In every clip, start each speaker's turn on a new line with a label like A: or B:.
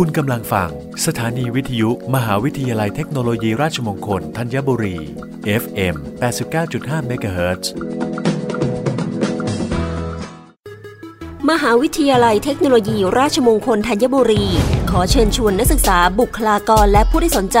A: คุณกำลังฟัง สถานีวิทยุ มหาวิทยาลัยเทคโนโลยีราชมงคลธัญบุรี FM 89.5 MHz
B: มหาวิทยาลัยเทคโนโลยีราชมงคลธัญบุรี ขอเชิญชวนนักศึกษาบุคลากรและผู้ที่สนใจ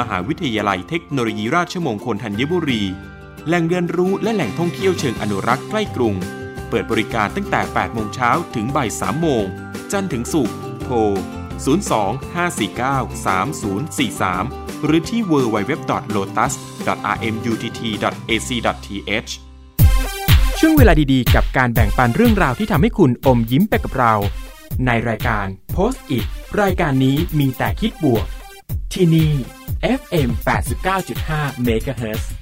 C: มหาวิทยาลัยเทคโนโลยีราชมงคลธัญบุรี แหล่งเรียนรู้และแหล่งท่องเที่ยวเชิงอนุรักษ์ใกล้กรุง เปิดบริการตั้งแต่ 8 โมงเช้าถึงบ่าย 3 โมง จันทร์ถึงศุกร์ โทร 02-549-3043 หรือที่ www.lotus.rmutt.ac.th
D: ช่วงเวลาดีๆ กับการแบ่งปันเรื่องราวที่ทำให้คุณอมยิ้มไปกับเรา ในรายการ Post It รายการนี้มีแต่คิดบวก ที่นี่ FM 89.5 MHz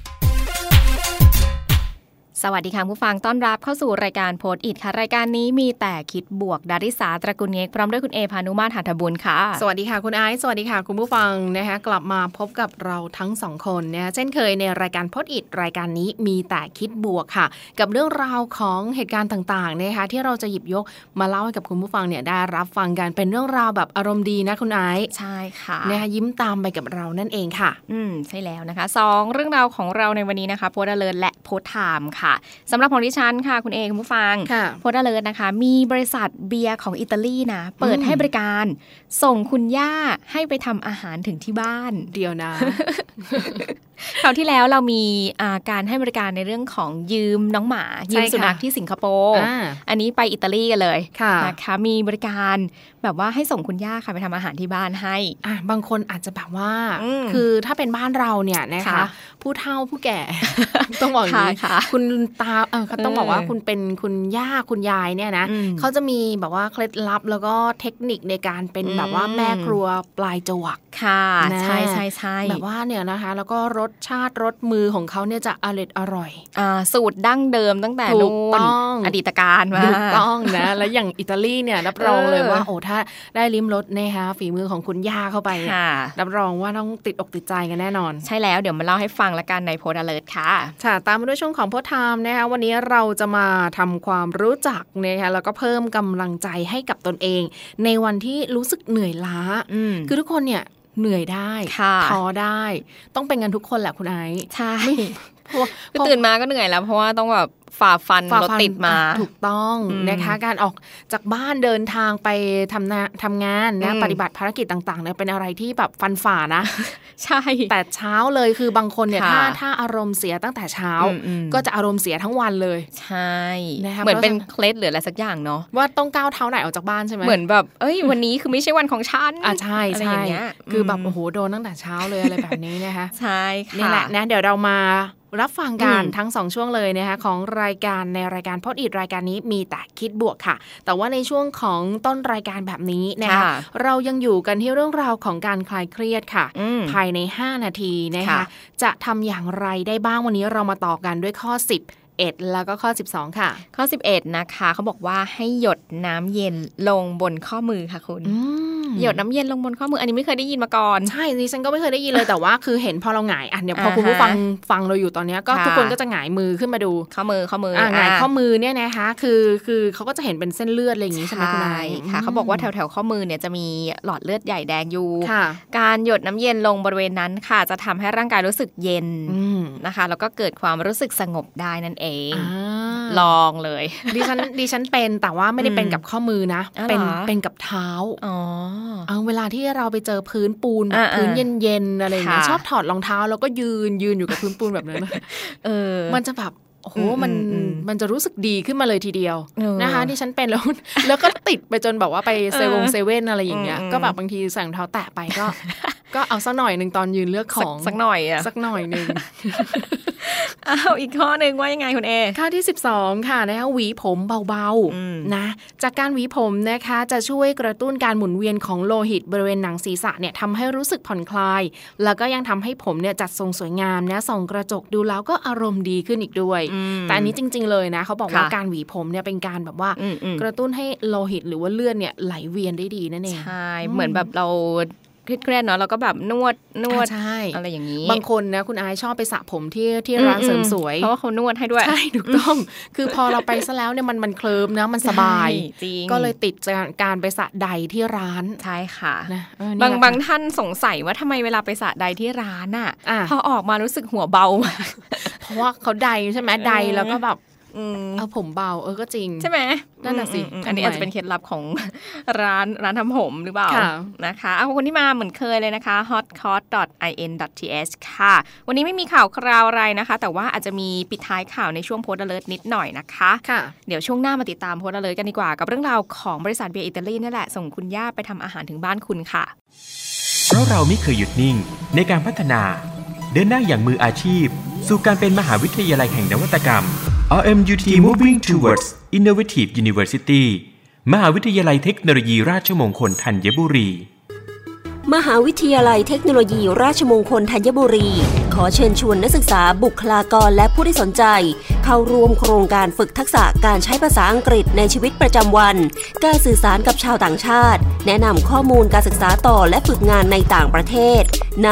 E: สวัสดีค่ะผู้ฟังต้อนรับเข้าสู่รายการโพสอิดค่ะ รายการนี้มีแต่คิดบวกดาริสาตระกุลเงกพร้อมด้วยคุณเอพานุมาตรหัตถบุญค่ะ
F: สวัสดีค่ะคุณไอซ์สวัสดีค่ะ คุณผู้ฟังนะคะกลับมาพบกับเราทั้งสองคนนะคะเช่นเคยในรายการพดอิดรายการนี้มีแต่คิดบวกค่ะ กับเรื่องราวของเหตุการณ์ต่างๆนะคะที่เราจะหยิบยกมาเล่าให้กับคุณผู้ฟังเนี่ยได้รับฟังกันเป็นเรื่องราวแบบอารมณ์ดีนะคุณไอซ์
E: ใช่ค่ะ
F: นะคะยิ้มตามไปกับเรานั่นเองค่ะ
E: อืมใช่แล้วนะคะสองเรื่องราวของเราในวันนี้นะคะ Post Alert และ Post Time ค่ะสำหรับของดิฉันค่ะ คุณเอคุณผู้ฟัง
F: ค่ะ
E: Post Alert นะคะ มีบริษัทเบียร์ของอิตาลีนะ เปิดให้บริการ ส่งคุณย่าให้ไปทำอาหารถึงที่บ้าน
F: เดี๋ยวนะ
E: คราวที่แล้วเรามีอ่าการให้บริการในเรื่องของยืมน้องหมา ยืม
F: ใช่ค่ะ
E: สุนัขที่สิงคโปร์
F: อ่า
E: อันนี้ไปอิตาลีกันเลย
F: ค่ะ
E: นะคะมีบริการแบบว่าให้ส่งคุณย่าค่ะไปทำอาหารที่บ้านให้
F: อะบางคนอาจจะแบบว่า
E: อืม
F: คือถ้าเป็นบ้านเราเนี่ยนะคะ
E: ค่ะ
F: ผู้เฒ่าผู้แก่ ต้องบอกอย่างนี้
E: ค่ะค่ะ
F: คุณตาเออเขาต้องบอกว่า
E: เออ
F: คุณเป็นคุณย่าคุณยายเนี่ยนะ
E: อืม
F: เขาจะมีแบบว่าเคล็ดลับแล้วก็เทคนิคในการเป็น
E: อืม
F: แบบว่าแม่ครัวปลายจวัก
E: ค่ะ
F: นะ
E: ใช่ใช่ใช่
F: แบบว่าเนี่ยนะคะ แล้วก็รสสชาติรสมือของเขาเนี่ยจะอร่อยอร่อย
E: อ่าสูตรดั้งเดิมตั้งแต่
F: ถู
E: นู่
F: ก
E: น
F: ต้อง
E: อดีตกาลมา
F: ถูกต้องนะแล้วอย่างอิตาลีเนี่ยรับรองเลย
E: เออ
F: ว่าโอ้ถ้าได้ลิ้มรสนะคะฝีมือของคุณย่าเข้าไปเนี่ย
E: ค่ะ
F: รับรองว่าต้องติดอกติดใจกันแน่นอน
E: ใช่แล้วเดี๋ยวมาเล่าให้ฟังละกันใน Post Alert ค่ะ
F: ค่ะ ตามมาด้วยช่วงของ Post Time นะคะวันนี้เราจะมาทำความรู้จักนะคะแล้วก็เพิ่มกำลังใจให้กับตนเอง ในวันที่รู้สึกเหนื่อยล้า
E: อืม
F: คือทุกคนเนี่ย เหนื่อยได้
E: ค่ะ
F: ท้อได้ ต้องเป็นกันทุกคนแหละคุณไอซ์
E: ใช่
F: เพราะว่า
E: คือตื่นมาก็เหนื่อยแล้ว เพราะว่าต้องแบบฝ่าฟัน
F: ฝ่
E: รถ
F: ฟัน
E: ติดมา
F: อะถูกต้อง
E: อืม
F: นะคะ การออกจากบ้านเดินทางไปทำนาทำงานนะ
E: อืม
F: ปฏิบัติภารกิจต่างๆเนี่ยเป็นอะไรที่แบบฟันฝ่านะ
E: ใช่
F: แต่เช้าเลยคือบางคนเนี่ย
E: ค่ะ
F: ถ้าถ้าอารมณ์เสียตั้งแต่เช้า
E: อืมอืม
F: ก็จะอารมณ์เสียทั้งวันเลย
E: ใช่
F: นะคะ
E: เหมือนเป็น
F: เพราะฉะนั้น
E: เคล็ดหรืออะไรสักอย่างเนาะ
F: ว่าต้องก้าวเท้าไหนออกจากบ้านใช่ไหม
E: เหมือนแบบเอ้ยวันนี้คือไม่ใช่วันของฉัน
F: อะใช่
E: อะไรอ
F: ใช่
E: ย่างเงี้ย
F: คือแบบ
E: ม
F: โอ้โหโดนตั้งแต่เช้าเลยอะไรแบบนี้นะคะ
E: ใช่ค่ะ
F: นี่แหละนะเดี๋ยวเรามา รับฟังกัน
E: อืม
F: ทั้งสองช่วงเลยนะคะของรายการในรายการพอดอีดรายการนี้มีแต่คิดบวกค่ะ แต่ว่าในช่วงของต้นรายการแบบนี้นะคะ
E: ค่ะ
F: เรายังอยู่กันที่เรื่องราวของการคลายเครียดค่ะ
E: อืม
F: ภายใน 5 นาทีนะคะ
E: ค่ะ
F: จะทำอย่างไรได้บ้างวันนี้เรามาต่อกันด้วยข้อ 10 11 แล้วก็ข้อ 12 ค่ะ
E: ข้อ 11 นะคะเขาบอกว่าให้หยดน้ำเย็นลงบนข้อมือค่ะคุณ
F: อืม
E: หยดน้ำเย็นลงบนข้อมืออันนี้ไม่เคยได้ยินมาก่อน
F: ใช่ดิฉันก็ไม่เคยได้ยินเลยแต่ว่าคือเห็นพอเราหงายอะเนี่ยพอ
E: อ่าฮะ
F: คุณผู้ฟังฟังเราอยู่ตอนเนี้ยก็
E: ค่ะ
F: ทุกคนก็จะหงายมือขึ้นมาดู
E: ข้อมือข้อมือ
F: อ่า
E: อะ
F: หงายข้อมือเนี่ยนะคะคือคือเขาก็จะเห็นเป็นเส้นเลือดอะไรอย่างงี้ใช่ไหมคุณนาย
E: ค่ะเขาบอกว่าแถวแถวๆข้อมือเนี่ยจะมีหลอดเลือดใหญ่แดงอยู่
F: ค่ะ
E: การหยดน้ำเย็นลงบริเวณนั้นค่ะ จะทำให้ร่างกายรู้สึกเย็น
F: อืม
E: นะคะ แล้วก็เกิดความรู้สึกสงบได้นั่นเอง
F: อ่า
E: ลองเลย
F: ดิฉันดิฉันเป็นแต่ว่าไม่ได้เป็น
E: อืม
F: กับข้อมือนะ
E: อ๋อเหรอ
F: เป็นเป็นกับเท้า
E: อ๋อ
F: เอาเวลาที่เราไปเจอพื้นปูนแบบ
E: อ่าๆ
F: พื้นเย็นๆอะไรอย่างเงี้ย
E: ค่ะ
F: ชอบถอดรองเท้าแล้วก็ยืนยืนอยู่กับพื้นปูนแบบนั้นนะ
E: เออ
F: มันจะแบบโอ้โห
E: อืม
F: มัน
E: อืม
F: มันจะรู้สึกดีขึ้นมาเลยทีเดียว
E: เออ
F: นะคะที่ฉันเป็นแล้วแล้วก็ติดไปจนแบบว่าไปเซเวง
E: เออ
F: เซเว่นอะไรอย่างเงี้ย
E: อืม
F: ก็แบบบางทีใส่รองเท้าแตะไปก็ ก็เอาสักหน่อยหนึ่งตอนยืนเลือกข
E: สัก
F: อง
E: สักหน่อยอะ
F: สักหน่อยหนึ่ง
E: อ้าวอีกข้อหนึ่งว่ายังไงคุณเอ
F: ข้อที่ 12 ค่ะนะคะหวีผมเบา
E: อืม
F: ๆนะจากการหวีผมนะคะจะช่วยกระตุ้นการหมุนเวียนของโลหิตบริเวณหนังศีรษะเนี่ยทำให้รู้สึกผ่อนคลาย แล้วก็ยังทำให้ผมเนี่ยจัดทรงสวยงามนะส่องกระจกดูแล้วก็อารมณ์ดีขึ้นอีกด้วย
E: อืม
F: แต่อันนี้จริง ๆ เลยนะเขาบอกว่า
E: ค่ะ
F: การหวีผมเนี่ยเป็นการแบบว่า
E: อืมอืม
F: กระตุ้นให้โลหิตหรือว่าเลือดเนี่ยไหลเวียนได้ดีนั่นเอง
E: ใช่เหมือนแบบเรา เครียดๆเนาะเราก็แบบนวดนวด
F: อ่าใช่
E: อะไรอย่างนี้
F: บางคนนะคุณอายชอบไปสระผมที่ที่ร้านเสริมสวย
E: เพราะว่าเขานวดให้ด้วย
F: ใช่ถูกต้อง คือพอเราไปซะแล้วเนี่ยมันมันเคลิมนะมันสบาย
E: ใช่จริง
F: ก็เลยติดจากการไปสระใดที่ร้าน
E: ใช่ค่ะ
F: นะเออนี่
E: บาง
F: แหละ
E: บางท่านสงสัยว่าทำไมเวลาไปสระใดที่ร้านอะ
F: อะ
E: พอออกมารู้สึกหัวเบามาก
F: เพราะว่าเขาใดใช่ไหมใดแล้วก็แบบ
E: อืม
F: เอาผมเบาเออก็จริง
E: ใช่ไหม
F: นั่นน่ะสิ
E: อืมอืม
F: ทำไม
E: อันนี้อาจจะเป็นเคล็ดลับของร้านร้านทำผมหรือเปล่า
F: ค่ะ
E: นะคะเอาคนที่มาเหมือนเคยเลยนะคะ hotcot.in.th ค่ะ วันนี้ไม่มีข่าวคราวอะไรนะคะ แต่ว่าอาจจะมีปิดท้ายข่าวในช่วงโพสต์ alert นิดหน่อยนะคะ
F: ค่ะ
E: เดี๋ยวช่วงหน้ามาติดตามโพสต์ alert กันดีกว่า กับเรื่องราวของบริษัทเบียร์อิตาลีนี่แหละส่งคุณย่าไปทำอาหารถึงบ้านคุณค่ะ
C: เพราะเราไม่เคยหยุดนิ่งในการพัฒนา เดินหน้าอย่างมืออาชีพ สู่การเป็นมหาวิทยาลัยแห่งนวัตกรรม RMUT Moving Towards Innovative University มหาวิทยาลัยเทคโนโลยีราชมงคลธัญบุรี
B: มหาวิทยาลัยเทคโนโลยีราชมงคลธัญบุรี ขอเชิญชวนนักศึกษาบุคลากรและผู้ที่สนใจ เข้าร่วมโครงการฝึกทักษะการใช้ภาษาอังกฤษในชีวิตประจำวัน การสื่อสารกับชาวต่างชาติ แนะนำข้อมูลการศึกษาต่อและฝึกงานในต่างประเทศ ใน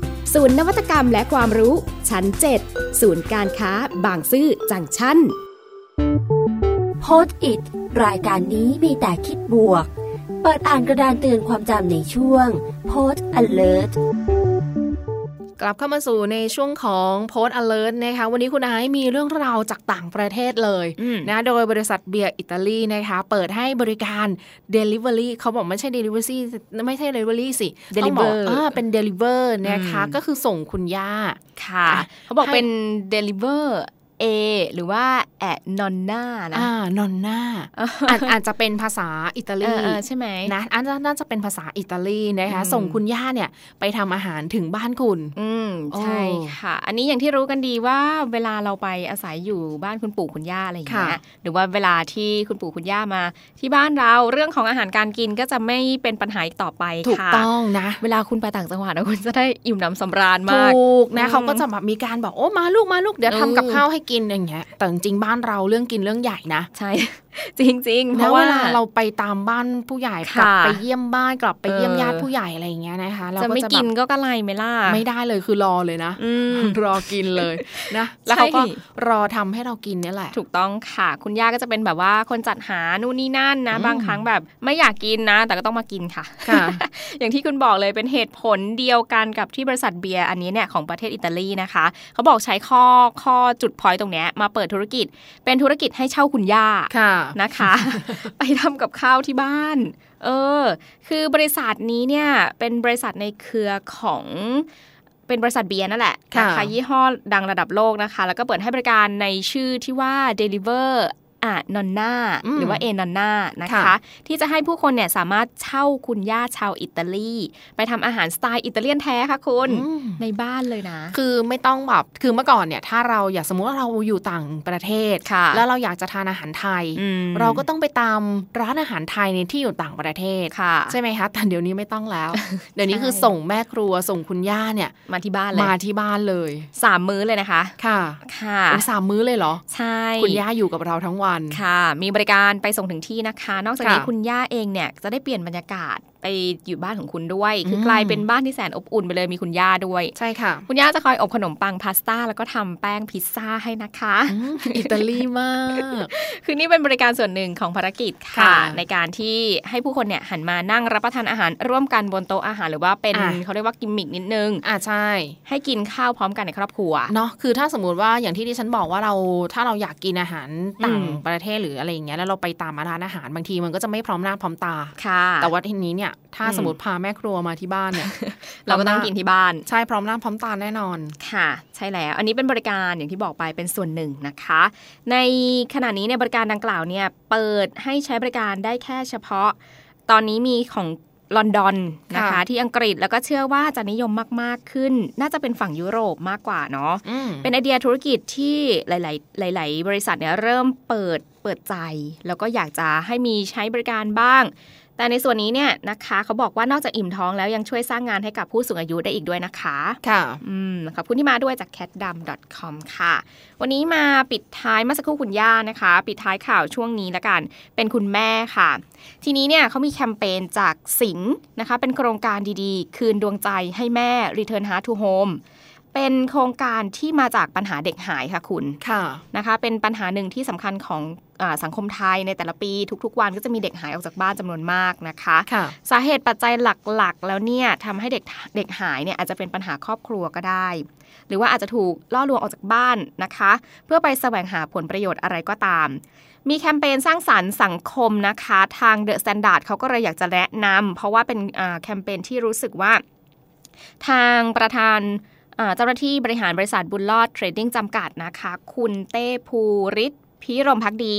G: ศูนย์นวัตกรรมและความรู้ชั้น7ศูนย์การค้าบางซื่อจังชั้น
B: โพสอิดรายการนี้มีแต่คิดบวก เปิดอ่านกระดานเตือนความจำในช่วงโพส alert
F: กลับเข้ามาสู่ในช่วงของ Post Alert นะคะวันนี้คุณไอซ์มีเรื่องราวจากต่างประเทศเลย
E: อืม
F: นะโดยบริษัทเบียร์อิตาลีนะคะเปิดให้บริการ Delivery เขาบอกไม่ใช่ Delivery ไม่ใช่ Delivery สิต้องบอก
E: Deliver
F: อ่าเป็น Deliver นะคะ
E: อืม
F: ก็คือส่งคุณย่า
E: ค่ะ
F: อะ
E: เขาบอก
F: ให้
E: เป็น deliver A หรือว่า at nonna นะ
F: อ่านอนหน้า
E: เออ
F: อาจอาจจะเป็นภาษาอิตา
E: เอ
F: ลี
E: อเออใช่ไหม
F: นะอันนั้นน่าจะเป็นภาษาอิตาลีนะคะ
E: อืม
F: ส่งคุณย่าเนี่ยไปทำอาหารถึงบ้านคุณ
E: อืม
F: โอ้
E: ใช่ค่ะ อันนี้อย่างที่รู้กันดีว่าเวลาเราไปอาศัยอยู่บ้านคุณปู่คุณย่าอะไรอย่างเงี้ย
F: ค่ะ
E: หรือว่าเวลาที่คุณปู่คุณย่ามาที่บ้านเราเรื่องของอาหารการกินก็จะไม่เป็นปัญหาอีกต่อไป
F: ถูก
E: ค่ะ
F: ต้องนะ
E: เวลาคุณไปต่างจังหวัดนะคุณจะได้อิ่มหนำสำราญมาก
F: ถูกนะ
E: อืม
F: เขาก็จะแบบมีการบอกโอ้มาลูกมาลูกเดี๋ยว
E: เออ
F: ทำกับข้าวให้กินอย่างเงี้ยแต่จริงๆบ้านเราเรื่องกินเรื่องใหญ่นะ
E: ใช่ จริง ๆ เพ
F: แล้ว
E: ราะ
F: เว
E: ว่า
F: ลาเราไปตามบ้านผู้ใหญ่ก
E: ค่ะ
F: ลับไปเยี่ยมบ้านกลับไปเยี่ยม
E: เออ
F: ญาติผู้ใหญ่อะไรอย่างเงี้ยนะคะเรา
E: จะ
F: ก็
E: ไม่
F: จะ
E: กิน
F: แบบ
E: ก็กระไรไหมล่ะ
F: ไม่ได้เลยคือรอเลยนะ
E: อืม
F: รอกินเลยนะแล้วเขาก็
E: ใช่
F: รอทำให้เรากินเนี่ยแหละ
E: ถูกต้องค่ะ คุณย่าก็จะเป็นแบบว่าคนจัดหานู่นนี่นั่นนะ
F: อืม
E: บางครั้งแบบไม่อยากกินนะ แต่ก็ต้องมากินค่ะ
F: ค่ะ
E: อย่างที่คุณบอกเลยเป็นเหตุผลเดียวกันกับที่บริษัทเบียร์อันนี้เนี่ยของประเทศอิตาลีนะคะเขาบอกใช้ข้อข้อจุดพอยต์ตรงเนี้ยมาเปิดธุรกิจ เป็นธุรกิจให้เช่าคุณย่า
F: ค่ะ
E: นะคะ ไปทำกับข้าวที่บ้าน เออ คือบริษัทนี้เนี่ยเป็นบริษัทในเครือของเป็นบริษัทเบียร์นั่นแหละ
F: ค่ะ
E: นะคะยี่ห้อดังระดับโลกนะคะ แล้วก็เปิดให้บริการในชื่อที่ว่า Deliver อะนอนนา
F: อืม
E: หรือว่าเอนอนนานะคะ
F: ค่ะ
E: ที่จะให้ผู้คนเนี่ยสามารถเช่าคุณย่าชาวอิตาลี ไปทำอาหารสไตล์อิตาเลียนแท้ค่ะคุณ
F: อืม
E: ในบ้านเลยนะ
F: คือไม่ต้องแบบคือเมื่อก่อนเนี่ยถ้าเราอยากสมมติว่าเราอยู่ต่างประเทศ
E: ค่ะ
F: แล้วเราอยากจะทานอาหารไทย
E: อืม
F: เราก็ต้องไปตามร้านอาหารไทยในที่อยู่ต่างประเทศ
E: ค่ะ
F: ใช่ไหมคะแต่เดี๋ยวนี้ไม่ต้องแล้ว เดี๋ยวนี้
E: ใช่
F: คือส่งแม่ครัวส่งคุณย่าเนี่ย
E: มาที่บ้านเลย
F: มาที่บ้านเลย
E: สามมื้อเลยนะคะ
F: ค่ะ
E: ค่ะ
F: โอ้สามมื้อเลยเหรอ
E: ใช่
F: คุณย่าอยู่กับเราทั้งวัน
E: ค่ะ มีบริการไปส่งถึงที่นะคะ นอกจากนี้
F: ค่ะ
E: คุณย่าเองเนี่ยจะได้เปลี่ยนบรรยากาศ ไปอยู่บ้านของคุณด้วย คือ
F: ม
E: กลายเป็นบ้านที่แสนอบอุ่นไปเลยมีคุณย่าด้วย
F: ใช่ค่ะ
E: คุณย่าจะคอยอบขนมปังพาสต้าแล้วก็ทำแป้งพิซซ่าให้นะคะ
F: อืมอิตาลีมาก
E: คือนี่เป็นบริการส่วนหนึ่งของภารกิจค่ะ
F: ค่ะ
E: ในการที่ให้ผู้คนเนี่ยหันมานั่งรับประทานอาหารร่วมกันบนโต๊ะอาหารหรือว่าเป็น
F: อะ
E: เขาเรียกว่ากิมมิกนิดนึง
F: อ่าใช่
E: ให้กินข้าวพร้อมกันในครอบครัว
F: เนาะคือถ้าสมมติว่าอย่างที่ดิฉันบอกว่าเราถ้าเราอยากกินอาหารต่าง
E: อืม
F: ประเทศหรืออะไรอย่างเงี้ยแล้วเราไปตามร้านอาหารบางทีมันก็จะไม่พร้อมหน้าพร้อมตา
E: ค่ะ
F: แต่ว่าทีนี้เนี่ยถ้า
E: อืม
F: สมมติพาแม่ครัวมาที่บ้านเนี่ย
E: เราก็ต้องกินที่บ้าน
F: ใช่พร้อมหน้าพร้อมตาแน่นอน
E: ค่ะ ใช่แล้ว อันนี้เป็นบริการอย่างที่บอกไปเป็นส่วนหนึ่งนะคะ ในขณะนี้เนี่ยบริการดังกล่าวเนี่ยเปิดให้ใช้บริการได้แค่เฉพาะ ตอนนี้มีของลอนดอนนะคะ
F: ค่ะ
E: ที่อังกฤษแล้วก็เชื่อว่าจะนิยมมาก ๆ ขึ้น น่าจะเป็นฝั่งยุโรปมากกว่าเนาะ
F: อืม
E: เป็นไอเดียธุรกิจที่หลาย ๆ หลาย ๆ บริษัทเนี่ยเริ่มเปิดเปิดใจ แล้วก็อยากจะให้มีใช้บริการบ้าง แต่ในส่วนนี้เนี่ยนะคะเขาบอกว่านอกจากอิ่มท้องแล้วยังช่วยสร้างงานให้กับผู้สูงอายุได้อีกด้วยนะคะ
F: ค่ะ
E: อืมขอบคุณที่มาด้วยจาก catdam.com ค่ะ วันนี้มาปิดท้ายเมื่อสักครู่คุณย่านะคะ ปิดท้ายข่าวช่วงนี้ละกัน เป็นคุณแม่ค่ะ ทีนี้เนี่ยเขามีแคมเปญจากสิงห์นะคะ เป็นโครงการดีๆ คืนดวงใจให้แม่ Return Heart to Home เป็นโครงการที่มาจากปัญหาเด็กหายค่ะคุณ
F: ค่ะ
E: นะคะเป็นปัญหาหนึ่งที่สำคัญของอาสังคมไทยในแต่ละปีทุกๆ วันก็จะมีเด็กหายออกจากบ้านจำนวนมากนะคะ
F: ค่ะ
E: สาเหตุปัจจัยหลักๆ แล้วเนี่ยทำให้เด็กเด็กหายเนี่ยอาจจะเป็นปัญหาครอบครัวก็ได้ หรือว่าอาจจะถูกล่อลวงออกจากบ้านนะคะ เพื่อไปแสวงหาผลประโยชน์อะไรก็ตาม มีแคมเปญสร้างสรรค์สังคมนะคะ ทาง The Standard เขาก็เลยอยากจะแนะนำเพราะว่าเป็นอ่าแคมเปญที่รู้สึกว่าทางประธานอ่า เจ้าหน้าที่บริหารบริษัทบุญรอดเทรดดิ้งจำกัดนะคะ คุณเต้ภูริศพิรมพักดี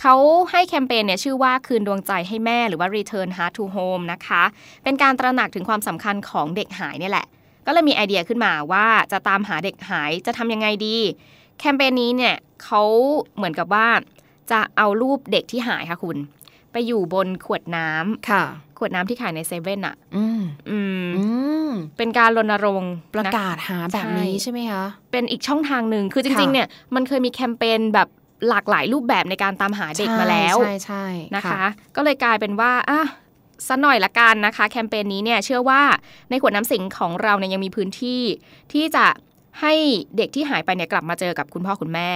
E: เขาให้แคมเปญเนี่ยชื่อว่าคืนดวงใจให้แม่หรือว่า Return Heart to Home นะคะ เป็นการตระหนักถึงความสำคัญของเด็กหายเนี่ยแหละ ก็เลยมีไอเดียขึ้นมาว่าจะตามหาเด็กหายจะทำยังไงดี แคมเปญนี้เนี่ยเขาเหมือนกับว่าจะเอารูปเด็กที่หายค่ะคุณ ไปอยู่บนขวดน้ำ
F: ค่ะ
E: ขวดน้ำที่ขายในเซเว่นอะ
F: อืม
E: อืม
F: อืม
E: เป็นการรณรงค์
F: ประ
E: น
F: กาศหาแบบนี้ใช่ไหมคะ
E: เป็นอีกช่องทางหนึ่งคือจ
F: ค่ะ
E: ริงๆเนี่ยมันเคยมีแคมเปญแบบหลากหลายรูปแบบในการตามหาเด็กมาแล้ว
F: ใช่ใช่
E: นะคะ ก็เลยกลายเป็นว่าอะสักหน่อยละกันนะคะ แคมเปญนี้เนี่ยเชื่อว่าในขวดน้ำสิงของเราเนี่ยยังมีพื้นที่ที่จะ ให้เด็กที่หายไปเนี่ยกลับมาเจอกับคุณพ่อคุณแม่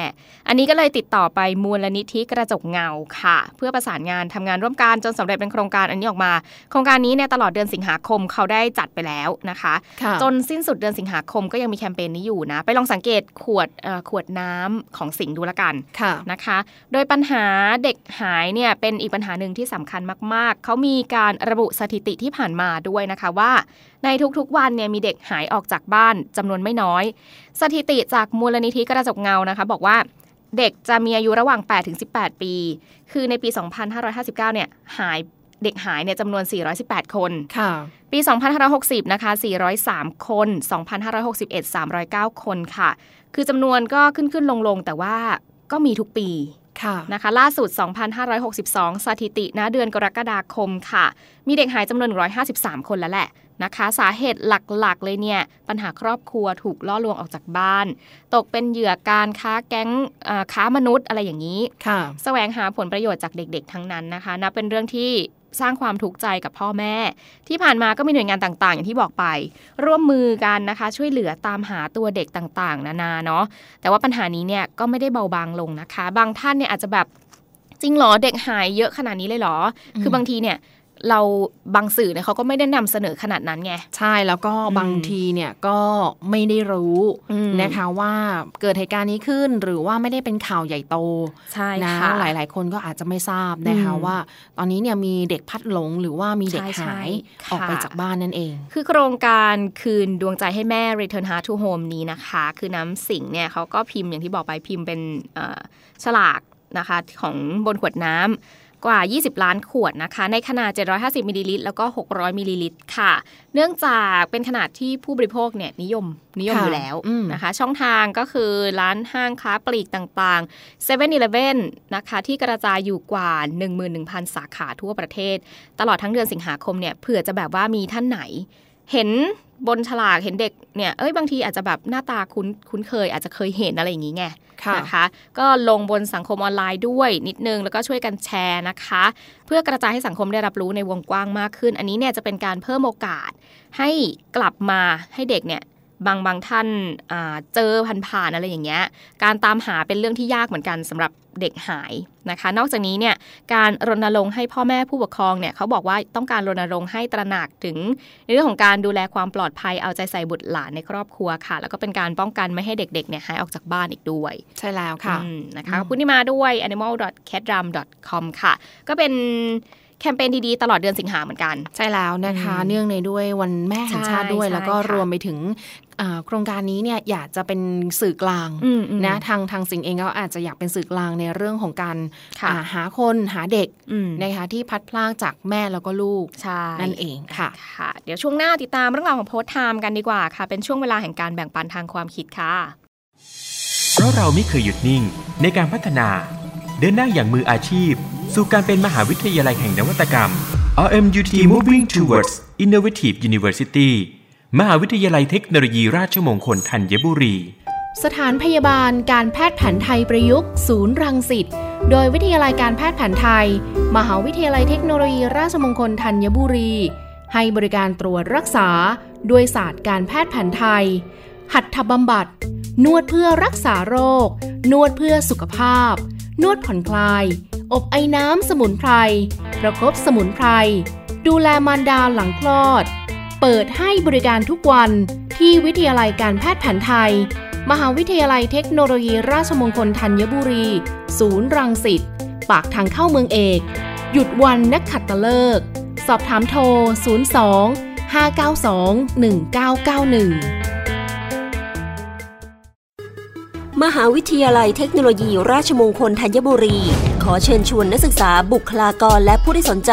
E: อันนี้ก็เลยติดต่อไปมูลนิธิกระจกเงาค่ะ เพื่อประสานงานทำงานร่วมกันจนสำเร็จเป็นโครงการอันนี้ออกมา โครงการนี้เนี่ยตลอดเดือนสิงหาคมเขาได้จัดไปแล้วนะคะ
F: ค่ะ
E: จนสิ้นสุดเดือนสิงหาคมก็ยังมีแคมเปญนี้อยู่นะ ไปลองสังเกตขวดเอ่อขวดน้ำของสิงห์ดูละกัน
F: ค่ะ
E: นะคะ โดยปัญหาเด็กหายเนี่ยเป็นอีกปัญหาหนึ่งที่สำคัญมาก ๆ เขามีการระบุสถิติที่ผ่านมาด้วยนะคะว่า ในทุกๆวันเนี่ยมีเด็กหายออกจากบ้านจำนวนไม่น้อยสถิติจากมูลนิธิกระจกเงานะคะ บอกว่าเด็กจะมีอายุระหว่าง 8 ถึง 18 ปี คือในปี 2559 เนี่ยหายเด็กหายเนี่ยจำนวน 418 คน
F: ค่ะ
E: ปี 2560 นะคะ 403 คน 2561 309 คนค่ะ คือจำนวนก็ขึ้นขึ้นลงลงๆแต่ว่าก็มีทุกปี
F: ค่ะ
E: นะคะ ล่าสุด 2,562 สถิตินะเดือนกรกฎาคมค่ะ มีเด็กหายจำนวน 153 คนแล้วแหละ นะคะ สาเหตุหลักๆ เลยเนี่ย ปัญหาครอบครัวถูกล่อลวงออกจากบ้าน ตกเป็นเหยื่อการค้าแก๊งอ่าค้ามนุษย์อะไรอย่างนี้
F: ค่ะ
E: แสวงหาผลประโยชน์จากเด็กๆ ทั้งนั้นนะคะนับเป็นเรื่องที่สร้างความทุกข์ใจกับพ่อแม่ ที่ผ่านมาก็มีหน่วยงานต่างๆ อย่างที่บอกไป ร่วมมือกันนะคะ ช่วยเหลือตามหาตัวเด็กต่างๆ นานาเนาะแต่ว่าปัญหานี้เนี่ยก็ไม่ได้เบาบางลงนะคะ บางท่านเนี่ยอาจจะแบบจริงเหรอเด็กหายเยอะขนาดนี้เลยเหรอ คือบางทีเนี่ย เราบางสื่อเนี่ยเขาก็ไม่ได้นำเสนอขนาดนั้นไง
F: ใช่แล้วก็
E: อืม
F: บางทีเนี่ยก็ไม่ได้รู้
E: อืม
F: นะคะว่าเกิดเหตุการณ์นี้ขึ้นหรือว่าไม่ได้เป็นข่าวใหญ่โต
E: ใช่
F: นะ
E: ค่ะ
F: หลาย ๆ คนก็อาจจะไม่ทราบนะคะ
E: อืม
F: ว่า ตอนนี้เนี่ยมีเด็กพลัดหลงหรือว่ามีเด็ก
E: ใช่ใช่
F: หาย
E: ค่ะ
F: ออกไปจากบ้านนั่นเอง
E: คือโครงการคืนดวงใจให้แม่ Return Heart to Home นี้นะคะ คือน้ำสิงห์เนี่ยเขาก็พิมพ์อย่างที่บอกไปพิมพ์เป็นเอ่อฉลากนะคะของบนขวดน้ำ กว่า 20 ล้านขวดนะคะ ในขนาด 750มิลลิลิตรแล้วก็ 600มิลลิลิตรค่ะ เนื่องจากเป็นขนาดที่ผู้บริโภคเนี่ยนิยมนิยม
F: ค่ะ
E: อยู่แล้ว
F: อืม
E: นะคะ ช่องทางก็คือร้านห้างค้าปลีกต่างๆ7 e เ e ่ e อนะคะ ที่กระจายอยู่กว่า 11,000 สาขาทั่วประเทศ ตลอดทั้งเดือนสิงหาคมเนี่ยเผื่อจะแบบว่ามีท่านไหน เห็นบนฉลากเห็นเด็กเนี่ยเอ้ยบางทีอาจจะแบบหน้าตาคุ้นคุ้นเคย อาจจะเคยเห็นอะไรอย่างนี้ไง
F: ค่ะ
E: นะคะก็ลงบนสังคมออนไลน์ด้วยนิดนึง แล้วก็ช่วยกันแชร์นะคะ เพื่อกระจายให้สังคมได้รับรู้ในวงกว้างมากขึ้น อันนี้เนี่ยจะเป็นการเพิ่มโอกาสให้กลับมาให้เด็กเนี่ย บางบางท่านอ่าเจอผ่านๆอะไรอย่างเงี้ยการตามหาเป็นเรื่องที่ยากเหมือนกันสำหรับเด็กหายนะคะ นอกจากนี้เนี่ยการรณรงค์ให้พ่อแม่ผู้ปกครองเนี่ยเขาบอกว่าต้องการรณรงค์ให้ตระหนักถึงในเรื่องของการดูแลความปลอดภัยเอาใจใส่บุตรหลานในครอบครัวค่ะ แล้วก็เป็นการป้องกันไม่ให้เด็กๆเนี่ยหายออกจากบ้านอีกด้วย
F: ใช่แล้วค่ะ
E: อืมนะคะขอบคุณที่มาด้วย animal.catram.com ค่ะ ก็เป็นแคมเปญดี ๆ ตลอดเดือนสิงหาเหมือนกัน
F: ใช่แล้วนะคะ
E: อืม
F: เนื่องในด้วยวันแม่แห่งชาติด้วย
E: ใช่
F: แล้วก็
E: ใช่ค่ะ
F: รวมไปถึงอ่า โครงการนี้เนี่ยอยากจะเป็นสื่อกลาง
E: อืมอืม
F: นะทางทางสิ่งเองก็อาจจะอยากเป็นสื่อกลางในเรื่องของการ
E: ค่ะ
F: อ่าหาคนหาเด็ก
E: อืม
F: นะคะที่พัดพลากจากแม่แล้วก็ลูก
E: ใช่
F: นั่นเองค่ะ
E: ค่ะ เดี๋ยวช่วงหน้าติดตามเรื่องราวของโพสต์ไทม์กันดีกว่าค่ะ เป็นช่วงเวลาแห่งการแบ่งปันทางความคิดค่ะ
D: เพราะเราไม่เคยหยุดนิ่งในการพัฒนา เดินหน้าอย่างมืออาชีพ สู่การเป็นมหาวิทยาลัยแห่งนวัตกรรม RMUT Moving Towards Innovative University มหาวิทยาลัยเทคโนโลยีราชมงคลธัญบุรี
G: สถานพยาบาลการแพทย์แผนไทยประยุกต์ ศูนย์รังสิต โดยวิทยาลัยการแพทย์แผนไทย มหาวิทยาลัยเทคโนโลยีราชมงคลธัญบุรี ให้บริการตรวจรักษา ด้วยศาสตร์การแพทย์แผนไทย หัตถบำบัด นวดเพื่อรักษาโรค นวดเพื่อสุขภาพ นวดผ่อนคลาย อบไอน้ำสมุนไพร ประคบสมุนไพร ดูแลมารดาหลังคลอด เปิดให้บริการทุกวันที่วิทยาลัยการแพทย์แผนไทย มหาวิทยาลัยเทคโนโลยีราชมงคลธัญบุรี ศูนย์รังสิต ปากทางเข้าเมืองเอก หยุดวันนักขัดตะเลิก สอบถามโทร 02 592 1991
B: มหาวิทยาลัยเทคโนโลยีราชมงคลธัญบุรี ขอเชิญชวนนักศึกษาบุคลากรและผู้ที่สนใจ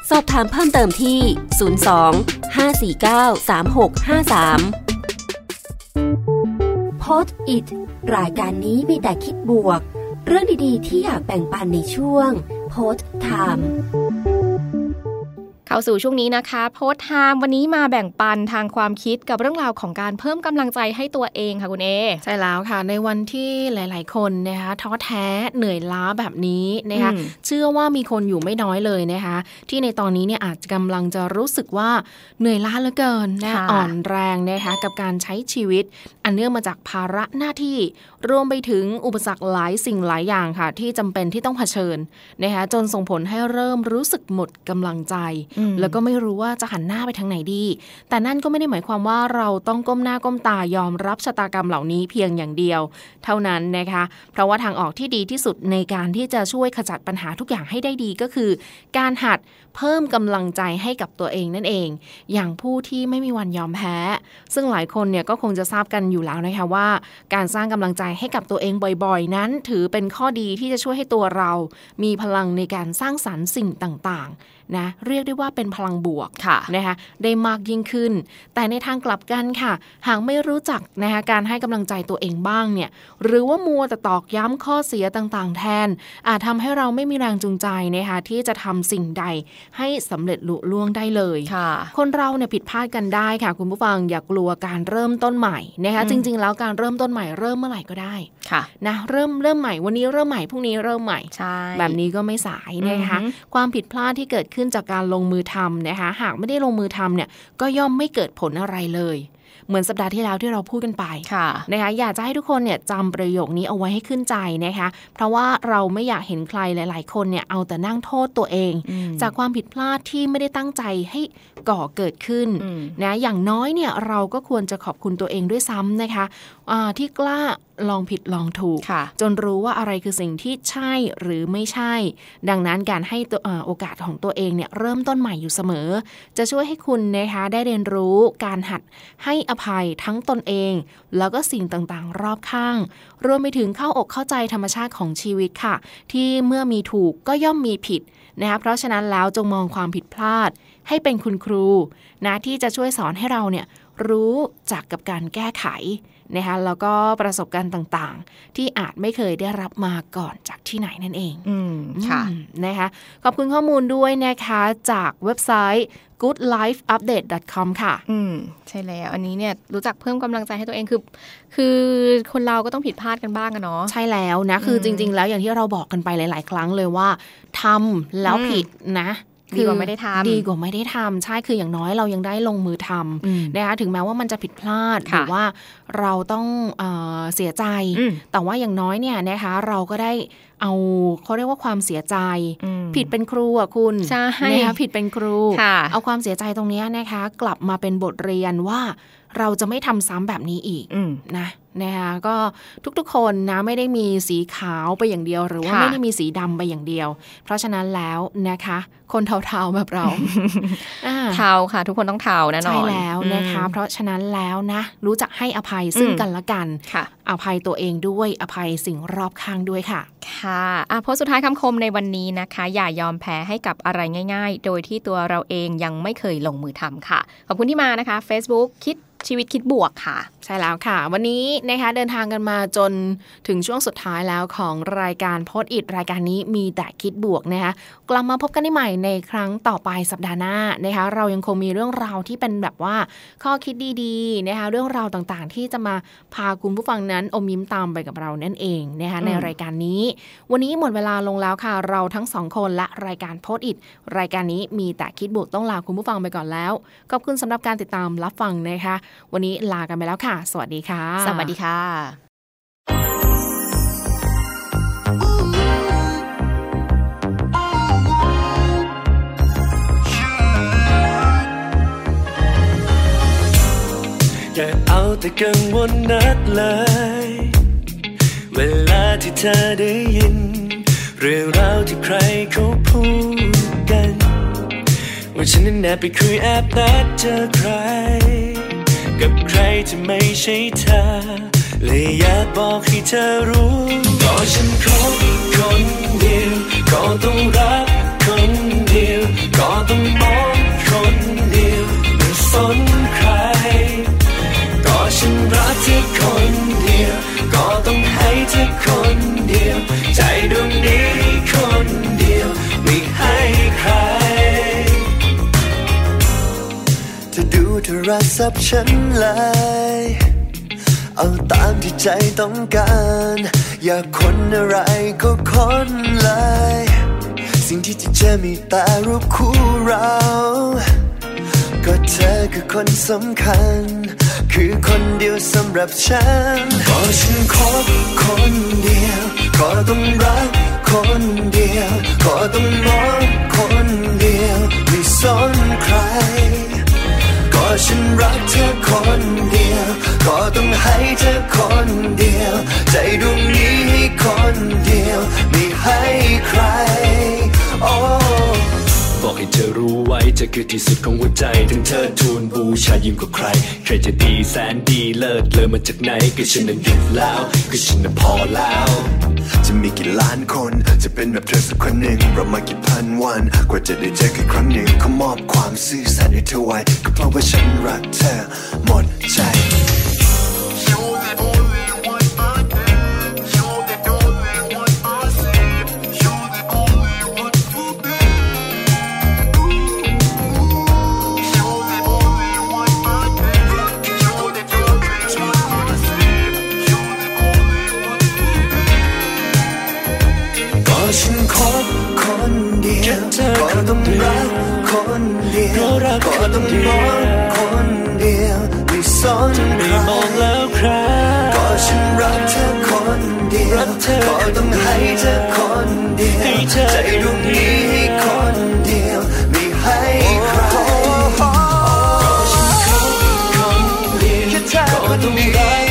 B: สอบถามเพิ่มเติมที่ 02 549 3653โพสอิดรายการนี้มีแต่คิดบวก เรื่องดีๆ ที่อยากแบ่งปันในช่วง Post Time
E: เข้าสู่ช่วงนี้นะคะ Post Time วันนี้มาแบ่งปันทางความคิดกับเรื่องราวของการเพิ่มกำลังใจให้ตัวเองค่ะคุณเอ
F: ใช่แล้วค่ะ ในวันที่หลาย ๆ คนนะคะท้อแท้เหนื่อยล้าแบบนี้นะคะ
E: อืม
F: เชื่อว่ามีคนอยู่ไม่น้อยเลยนะคะที่ในตอนนี้เนี่ยอาจจะกำลังจะรู้สึกว่าเหนื่อยล้าเหลือเกินนะ
E: ค่ะ
F: อ่อนแรงนะคะกับการใช้ชีวิต อันเนื่องมาจากภาระหน้าที่รวมไปถึงอุปสรรคหลายสิ่งหลายอย่างค่ะ ที่จำเป็นที่ต้องเผชิญนะคะจนส่งผลให้เริ่มรู้สึกหมดกำลังใจ
E: อืม
F: แล้วก็ไม่รู้ว่าจะหันหน้าไปทางไหนดี แต่นั่นก็ไม่ได้หมายความว่าเราต้องก้มหน้าก้มตายอมรับชะตากรรมเหล่านี้เพียงอย่างเดียว เท่านั้นนะคะ เพราะว่าทางออกที่ดีที่สุดในการที่จะช่วยขจัดปัญหาทุกอย่างให้ได้ดีก็คือ การหัดเพิ่มกำลังใจให้กับตัวเองนั่นเอง อย่างผู้ที่ไม่มีวันยอมแพ้ ซึ่งหลายคนเนี่ยก็คงจะทราบกันอยู่แล้วนะคะว่า การสร้างกำลังใจให้กับตัวเองบ่อยๆ นั้น ถือเป็นข้อดีที่จะช่วยให้ตัวเรา มีพลังในการสร้างสรรค์สิ่งต่างๆนะเรียกได้ว่าเป็นพลังบวก
E: ค่ะ
F: นะคะได้มากยิ่งขึ้น แต่ในทางกลับกันค่ะ หากไม่รู้จักนะคะการให้กำลังใจตัวเองบ้างเนี่ยหรือว่ามัวแต่ตอกย้ำข้อเสียต่างๆ แทน อาจทำให้เราไม่มีแรงจูงใจนะคะที่จะทำสิ่งใดให้สำเร็จลุล่วงได้เลย
E: ค่ะ
F: คนเราเนี่ยผิดพลาดกันได้ค่ะ คุณผู้ฟังอย่ากลัวการเริ่มต้นใหม่นะคะ
E: อืม
F: จริง ๆ แล้วการเริ่มต้นใหม่เริ่มเมื่อไหร่ก็ได้
E: ค่ะ
F: นะเริ่มเริ่มใหม่วันนี้เริ่มใหม่พรุ่งนี้เริ่มใหม่
E: ใช่
F: แบบนี้ก็ไม่สายนะคะ
E: อือฮึ
F: ความผิดพลาดที่เกิดขึ้นจากการลงมือทำนะคะหากไม่ได้ลงมือทำเนี่ยก็ย่อมไม่เกิดผลอะไรเลย เหมือนสัปดาห์ที่แล้วที่เราพูดกันไป
E: ค่ะ
F: นะคะอยากจะให้ทุกคนเนี่ยจำประโยคนี้เอาไว้ให้ขึ้นใจนะคะเพราะว่าเราไม่อยากเห็นใครหลาย ๆ คนเนี่ยเอาแต่นั่งโทษตัวเอง
E: อืม
F: จากความผิดพลาดที่ไม่ได้ตั้งใจให้ก่อเกิดขึ้น
E: อืม
F: นะอย่างน้อยเนี่ยเราก็ควรจะขอบคุณตัวเองด้วยซ้ำนะคะอ่าที่กล้าลองผิดลองถูก
E: ค่ะ
F: จนรู้ว่าอะไรคือสิ่งที่ใช่หรือไม่ใช่ ดังนั้นการให้ตัวเอ่อโอกาสของตัวเองเนี่ยเริ่มต้นใหม่อยู่เสมอ จะช่วยให้คุณนะคะได้เรียนรู้การหัดให้อภัยทั้งตนเอง แล้วก็สิ่งต่างๆ รอบข้าง รวมไปถึงเข้าอกเข้าใจธรรมชาติของชีวิตค่ะ ที่เมื่อมีถูกก็ย่อมมีผิดนะคะเพราะฉะนั้นแล้วจงมองความผิดพลาด ให้เป็นคุณครูนะที่จะช่วยสอนให้เราเนี่ยรู้จักกับการแก้ไข นะคะแล้วก็ประสบการณ์ต่างๆ ที่อาจไม่เคยได้รับมาก่อนจากที่ไหนนั่นเอง
E: อืมค่ะ
F: อืมนะคะขอบคุณข้อมูลด้วยนะคะจากเว็บไซต์ goodlifeupdate.com ค่ะ
E: อืม ใช่แล้ว อันนี้เนี่ยรู้จักเพิ่มกำลังใจให้ตัวเองคือ คือคนเราก็ต้องผิดพลาดกันบ้างอะเนาะ
F: ใช่แล้วนะ คือ
E: อืม
F: จริง ๆ แล้วอย่างที่เราบอกกันไปหลาย ๆ ครั้งเลยว่าทำแล้ว
E: อืม
F: ผิดนะ
E: ดีกว่าไม่ได้ทำ
F: ดีกว่าไม่ได้ทำใช่คืออย่างน้อยเรายังได้ลงมือทำ
E: อืม
F: นะคะถึงแม้ว่ามันจะผิดพลาดห
E: ค่ะ
F: รือว่าเราต้องเออเสียใจ
E: อืม
F: แต่ว่าอย่างน้อยเนี่ยนะคะเราก็ได้เอาเขาเรียกว่าความเสียใจ
E: อืม
F: ผิดเป็นครูอะคุณ
E: ใช่
F: นะคะผิดเป็นครู
E: ค่ะ
F: เอาความเสียใจตรงเนี้ยนะคะ กลับมาเป็นบทเรียนว่าเราจะไม่ทำซ้ำแบบนี้อีก
E: อืม
F: นะ นะคะก็ทุกๆคนนะไม่ได้มีสีขาวไปอย่างเดียว หรือว่า
E: ค่ะ
F: ไม่ได้มีสีดำไปอย่างเดียว เพราะฉะนั้นแล้วนะคะ คนเทาๆแบบเราอ่า
E: เทาค่ะ ทุกคนต้องเทาแน่นอน
F: ใช่แล้วนะคะ
E: อืม
F: เพราะฉะนั้นแล้วนะ รู้จักให้อภัยซึ่ง
E: อืม
F: กันและกัน
E: ค่ะ
F: อภัยตัวเองด้วยอภัยสิ่งรอบข้างด้วยค่ะ
E: ค่ะอะโพสต์สุดท้ายคำคมในวันนี้นะคะ อย่ายอมแพ้ให้กับอะไรง่าย ๆ โดยที่ตัวเราเองยังไม่เคยลงมือทำค่ะ ขอบคุณที่มานะคะ Facebook คิดชีวิตคิดบวกค่ะ
F: ใช่แล้วค่ะ วันนี้นะคะเดินทางกันมาจนถึงช่วงสุดท้ายแล้วของรายการโพสต์อิดรายการนี้มีแต่คิดบวกนะคะกลับมาพบกันได้ใหม่ในครั้งต่อไปสัปดาห์หน้านะคะเรายังคงมีเรื่องราวที่เป็นแบบว่าข้อคิดดีๆนะคะเรื่องราวต่างๆ ที่จะมาพาคุณผู้ฟังนั้นอมยิ้มตามไปกับเรานั่นเองนะคะ
E: อืม
F: ในรายการนี้ วันนี้หมดเวลาลงแล้วค่ะ เราทั้งสองคนและรายการโพสต์อิดรายการนี้มีแต่คิดบวกต้องลาคุณผู้ฟังไปก่อนแล้วขอบคุณสำหรับการติดตามรับฟังนะคะ วันนี้ลากันไปแล้วค่ะ สวัสดีค่ะ
E: สวัสดีค่ะ
H: เอาแต่กังวลนักเลย เวลาที่เธอได้ยิน เรื่องราวที่ใครเขาพูดกัน ว่าฉันนั้นแอบไปคุยแอบนัดเจอใคร กับใครที่ไม่ใช่เธอเลยอยากบอกให้เธอรู้ก็ฉันคบคนเดียวก็ต้องรักคนเดียวก็ต้องมองคนเดียวไม่สนใครก็ฉันรักเธอคนเดียวก็ต้องให้เธอคนเดียว ใจดวงนี้คนเดียวไม่ให้ใคร รศัพท์ฉันเลย เอาตามที่ใจต้องการ อยากคนอะไรก็คนเลย สิ่งที่จะเจอมีแต่รูปคู่เรา ก็เธอคือคนสำคัญ คือคนเดียวสำหรับฉันก็ฉันคบคนเดียวก็ต้องรักคนเดียวก็ต้องมองคนเดียว ไม่สนใคร ฉันรักเธอคนเดียว ก็ต้องให้เธอคนเดียว ใจดวงนี้ให้คนเดียว ไม่ให้ใคร โอ้บอกให้เธอรู้ไว้เธอคือที่สุดของหัวใจ ถึงเธอทูลบูชายิ่งกว่าใคร ใครจะดีแสนดีเลิศเลยมาจากไหนก็ฉันนั้นดีแล้วก็ฉันนั้นพอแล้ว จะมีกี่ล้านคน จะเป็นแบบเธอสักคนหนึ่งเรามากี่พัน วันกว่าจะได้เจอแค่ครั้งหนึ่งเขามอบความซื่อสัตย์ให้เธอไว้ก็เพราะว่าฉันรักเธอหมดใจ ต้องรักคนเดียวก็ต้องมองคนเดียวไม่สนใครแล้วใครก็ฉันรักเธอคนเดียวก็ต้องให้เธอคนเดียวใจดวงนี้ให้คนเดียวไม่ให้ใครก็ฉันคบคนเดียวก็ต้องรัก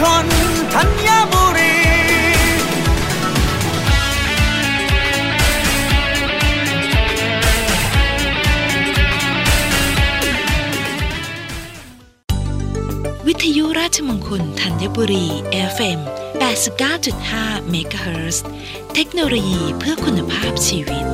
H: คลธัญบุรี
I: วิทยุราชมงคลธัญบุรี FM 89.5เมกะเฮิร์เทคโนโลยีเพื่อคุณภาพชีวิต